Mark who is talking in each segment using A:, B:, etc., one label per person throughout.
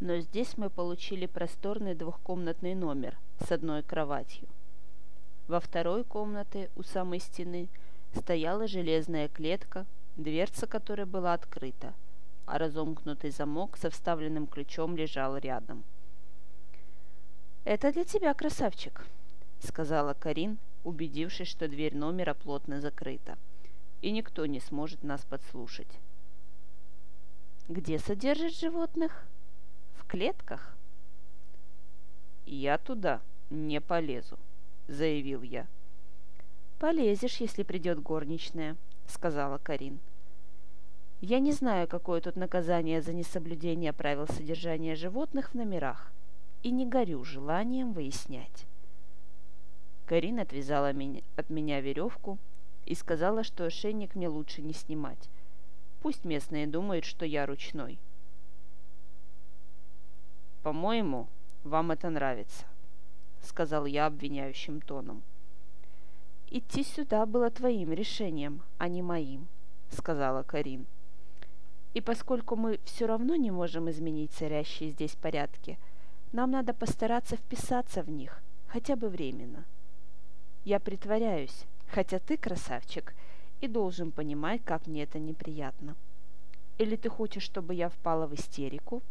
A: но здесь мы получили просторный двухкомнатный номер с одной кроватью. Во второй комнате у самой стены стояла железная клетка, дверца которой была открыта, а разомкнутый замок со вставленным ключом лежал рядом. «Это для тебя, красавчик», — сказала Карин, убедившись, что дверь номера плотно закрыта, и никто не сможет нас подслушать. «Где содержат животных? Клетках?»
B: «Я туда не полезу», — заявил я.
A: «Полезешь, если придет горничная», — сказала Карин. «Я не знаю, какое тут наказание за несоблюдение правил содержания животных в номерах, и не горю желанием выяснять».
B: Карин отвязала от меня веревку и сказала, что ошейник мне лучше не снимать. Пусть местные думают, что я ручной. «По-моему, вам это нравится», сказал я обвиняющим тоном.
A: «Идти сюда было твоим решением, а не моим», — сказала Карин. «И поскольку мы все равно не можем изменить царящие здесь порядки, нам надо постараться вписаться в них, хотя бы временно. Я притворяюсь, хотя ты, красавчик, и должен понимать, как мне это неприятно. Или ты хочешь, чтобы я впала в истерику?»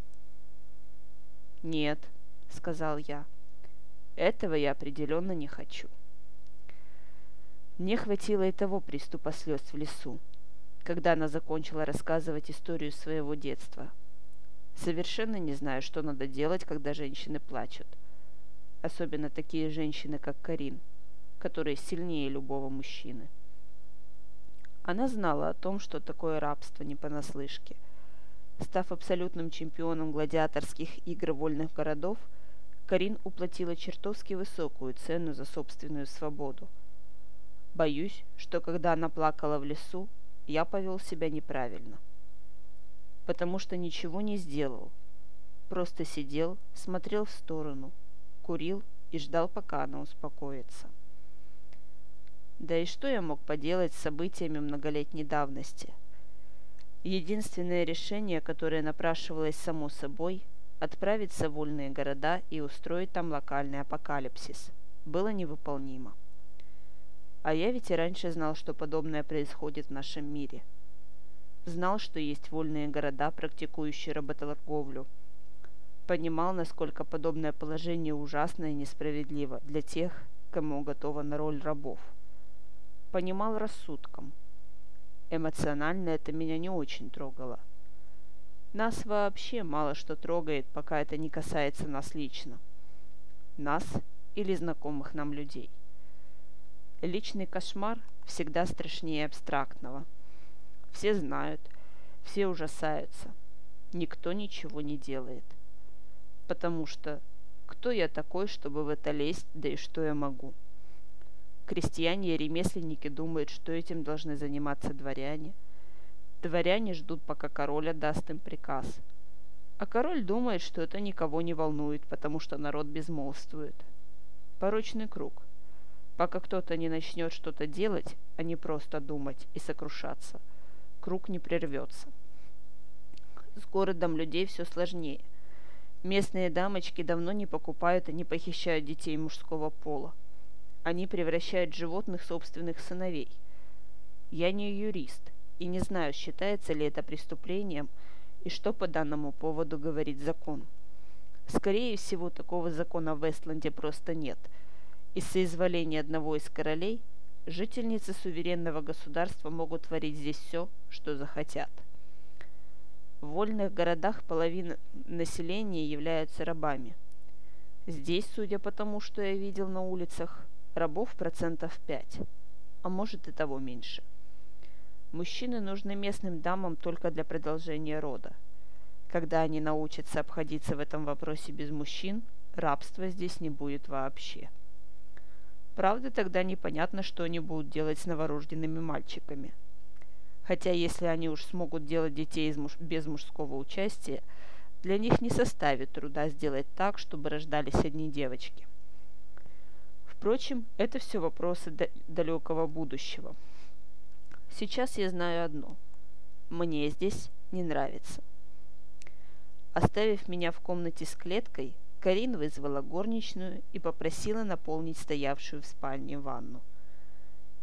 B: «Нет», — сказал я. Этого я определенно не хочу. Мне хватило и того приступа слез в лесу, когда она закончила рассказывать историю своего детства. Совершенно не знаю, что надо делать, когда женщины плачут. Особенно такие женщины, как Карин, которые сильнее любого мужчины. Она знала о том, что такое рабство не понаслышке. Став абсолютным чемпионом гладиаторских игр вольных городов – Карин уплатила чертовски высокую цену за собственную свободу. Боюсь, что когда она плакала в лесу, я повел себя неправильно. Потому что ничего не сделал. Просто сидел, смотрел в сторону, курил и ждал, пока она успокоится. Да и что я мог поделать с событиями многолетней давности? Единственное решение, которое напрашивалось само собой, отправиться в вольные города и устроить там локальный апокалипсис. Было невыполнимо. А я ведь и раньше знал, что подобное происходит в нашем мире. Знал, что есть вольные города, практикующие работорговлю. Понимал, насколько подобное положение ужасно и несправедливо для тех, кому готова на роль рабов. Понимал рассудком. Эмоционально это меня не очень трогало – нас вообще мало что трогает, пока это не касается нас лично. Нас или знакомых нам людей. Личный кошмар всегда страшнее абстрактного. Все знают, все ужасаются. Никто ничего не делает. Потому что кто я такой, чтобы в это лезть, да и что я могу? Крестьяне и ремесленники думают, что этим должны заниматься дворяне – Дворяне ждут, пока король отдаст им приказ. А король думает, что это никого не волнует, потому что народ безмолвствует. Порочный круг. Пока кто-то не начнет что-то делать, а не просто думать и сокрушаться, круг не прервется. С городом людей все сложнее. Местные дамочки давно не покупают и не похищают детей мужского пола. Они превращают животных собственных сыновей. Я не юрист, и не знаю, считается ли это преступлением и что по данному поводу говорит закон. Скорее всего, такого закона в Вестланде просто нет. Из соизволения одного из королей жительницы суверенного государства могут творить здесь все, что захотят. В вольных городах половина населения являются рабами. Здесь, судя по тому, что я видел на улицах, рабов процентов 5, а может и того меньше. Мужчины нужны местным дамам только для продолжения рода. Когда они научатся обходиться в этом вопросе без мужчин, рабства здесь не будет вообще. Правда, тогда непонятно, что они будут делать с новорожденными мальчиками. Хотя если они уж смогут делать детей из муж... без мужского участия, для них не составит труда сделать так, чтобы рождались одни девочки. Впрочем, это все вопросы далекого будущего – Сейчас я знаю одно. Мне здесь не нравится.
A: Оставив меня в комнате с клеткой, Карин вызвала горничную и попросила наполнить стоявшую в спальне ванну.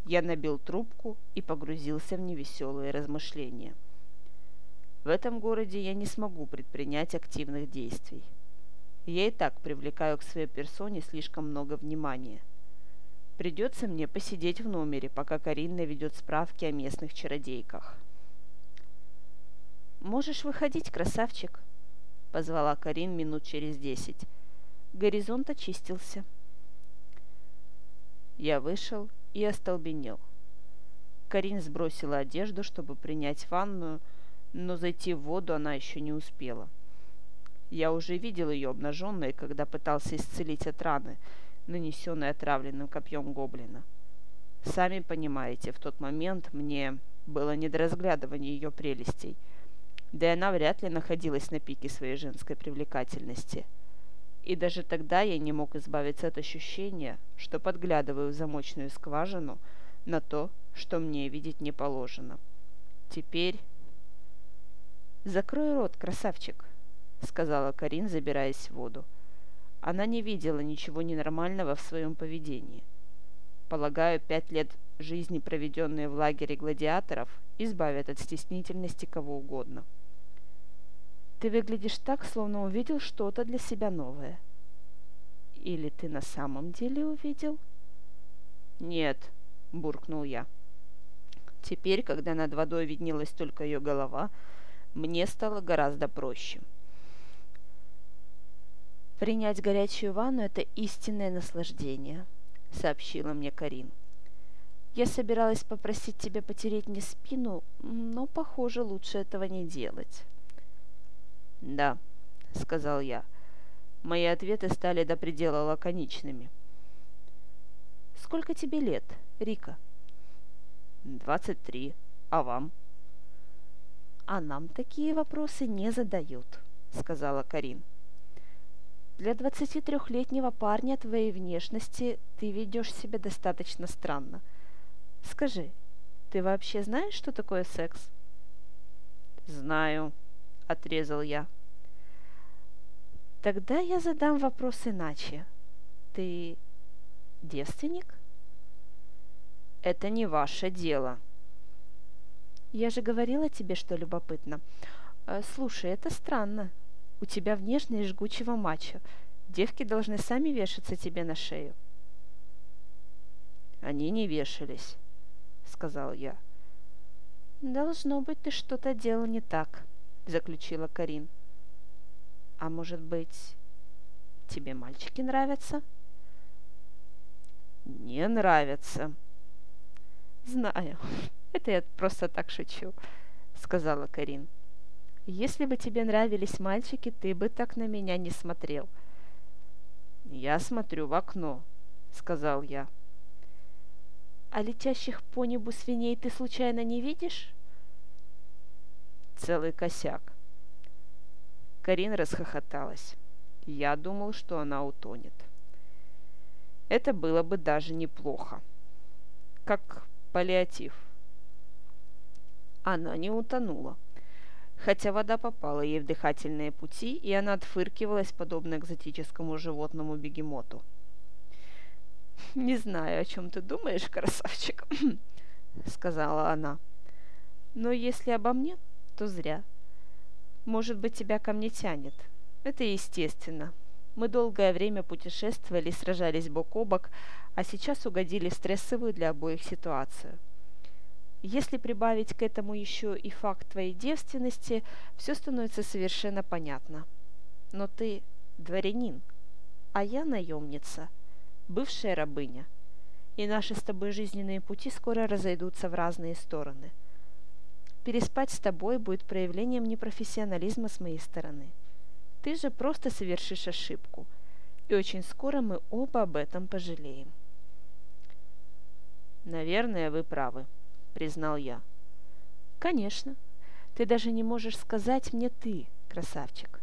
A: Я набил трубку и погрузился в невеселые размышления. В этом городе я не смогу предпринять активных действий. Я и так привлекаю к своей персоне слишком много внимания. Придется мне посидеть в номере, пока Карин ведет справки о местных чародейках.
B: «Можешь выходить, красавчик», — позвала Карин минут через десять. Горизонт очистился.
A: Я вышел и остолбенел. Карин сбросила одежду, чтобы принять ванную, но зайти в воду она еще не успела. Я уже видел ее обнаженной, когда пытался исцелить от раны, нанесенной отравленным копьем гоблина. Сами понимаете, в тот момент мне было не до разглядывания ее прелестей, да и она вряд ли находилась на пике своей женской привлекательности. И даже тогда я не мог избавиться от ощущения, что подглядываю в замочную скважину на то, что мне видеть не положено. Теперь
B: «Закрой рот, красавчик», — сказала Карин, забираясь в воду. Она не видела ничего ненормального в своем поведении. Полагаю, пять лет жизни, проведенные в лагере гладиаторов, избавят от стеснительности кого угодно. Ты выглядишь так, словно увидел что-то для себя новое. Или ты на самом деле увидел?
A: Нет, буркнул я. Теперь, когда над водой виднелась только ее голова, мне стало гораздо проще.
B: «Принять горячую ванну – это истинное наслаждение», – сообщила мне Карин. «Я собиралась попросить тебя потереть мне спину, но, похоже, лучше этого не делать».
A: «Да», – сказал я. Мои ответы стали до предела лаконичными.
B: «Сколько тебе лет, Рика?»
A: «Двадцать три. А вам?»
B: «А нам такие вопросы не задают», — сказала Карин. «Для 23-летнего парня твоей внешности ты ведешь себя достаточно странно. Скажи, ты вообще знаешь, что такое секс?»
A: «Знаю», — отрезал я.
B: «Тогда я задам вопрос иначе. Ты девственник?»
A: «Это не ваше дело»,
B: я же говорила тебе, что любопытно. Э, слушай, это странно. У тебя внешность жгучего мачо. Девки должны сами вешаться тебе на шею.
A: Они не вешались, сказал я.
B: Должно быть, ты что-то делал не так, заключила Карин. А может быть, тебе мальчики нравятся?
A: Не нравятся.
B: Знаю, это я просто так шучу», — сказала Карин. «Если бы тебе нравились мальчики, ты бы так на меня не смотрел».
A: «Я смотрю в окно», — сказал я.
B: «А летящих по небу свиней ты случайно не видишь?»
A: «Целый косяк». Карин расхохоталась. Я думал, что она утонет. Это было бы даже неплохо. Как паллиатив. Она не утонула. Хотя вода попала ей в дыхательные пути, и она отфыркивалась, подобно экзотическому животному бегемоту.
B: «Не знаю, о чем ты думаешь, красавчик», — сказала она. «Но если обо мне, то зря. Может быть, тебя ко мне тянет. Это естественно. Мы долгое время путешествовали, сражались бок о бок, а сейчас угодили в стрессовую для обоих ситуацию. Если прибавить к этому еще и факт твоей девственности, все становится совершенно понятно. Но ты дворянин, а я наемница, бывшая рабыня. И наши с тобой жизненные пути скоро разойдутся в разные стороны. Переспать с тобой будет проявлением непрофессионализма с моей стороны. Ты же просто совершишь ошибку, и очень скоро мы оба об этом пожалеем.
A: Наверное, вы правы, — признал я.
B: «Конечно. Ты даже не можешь сказать мне «ты», красавчик.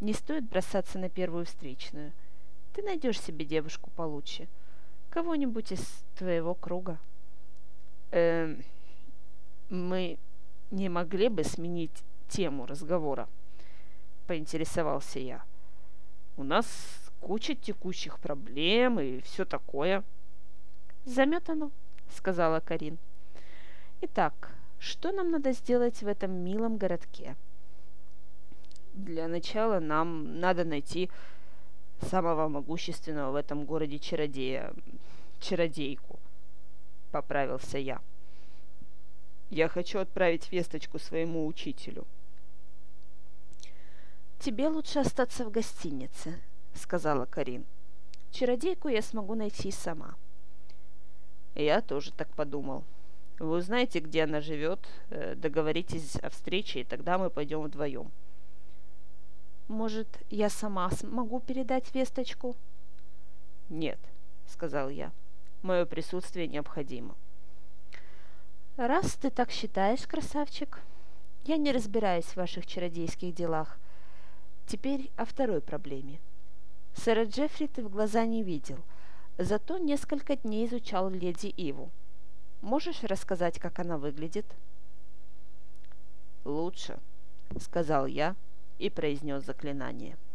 B: Не стоит бросаться на первую встречную. Ты найдешь себе девушку получше. Кого-нибудь из твоего круга».
A: «Эм, мы не могли бы сменить тему разговора?»
B: поинтересовался я. «У нас куча текущих проблем и все такое».
A: «Заметано», — сказала Карин. «Итак, что нам надо сделать в этом милом городке?»
B: «Для начала нам надо найти самого могущественного в этом городе чародея, чародейку», — поправился я. «Я хочу отправить весточку своему учителю».
A: «Тебе лучше остаться в гостинице», — сказала Карин. «Чародейку я смогу найти сама».
B: Я тоже так подумал. Вы узнаете, где она живет, э, договоритесь о встрече, и тогда мы пойдем вдвоем.
A: Может, я сама смогу передать весточку?
B: Нет, сказал я. Мое присутствие необходимо.
A: Раз ты так считаешь, красавчик, я не разбираюсь в ваших чародейских делах. Теперь о второй проблеме. Сэра Джеффри ты в глаза не видел — Зато несколько дней изучал леди Иву. Можешь рассказать, как она выглядит?»
B: «Лучше», — сказал я и произнес заклинание. —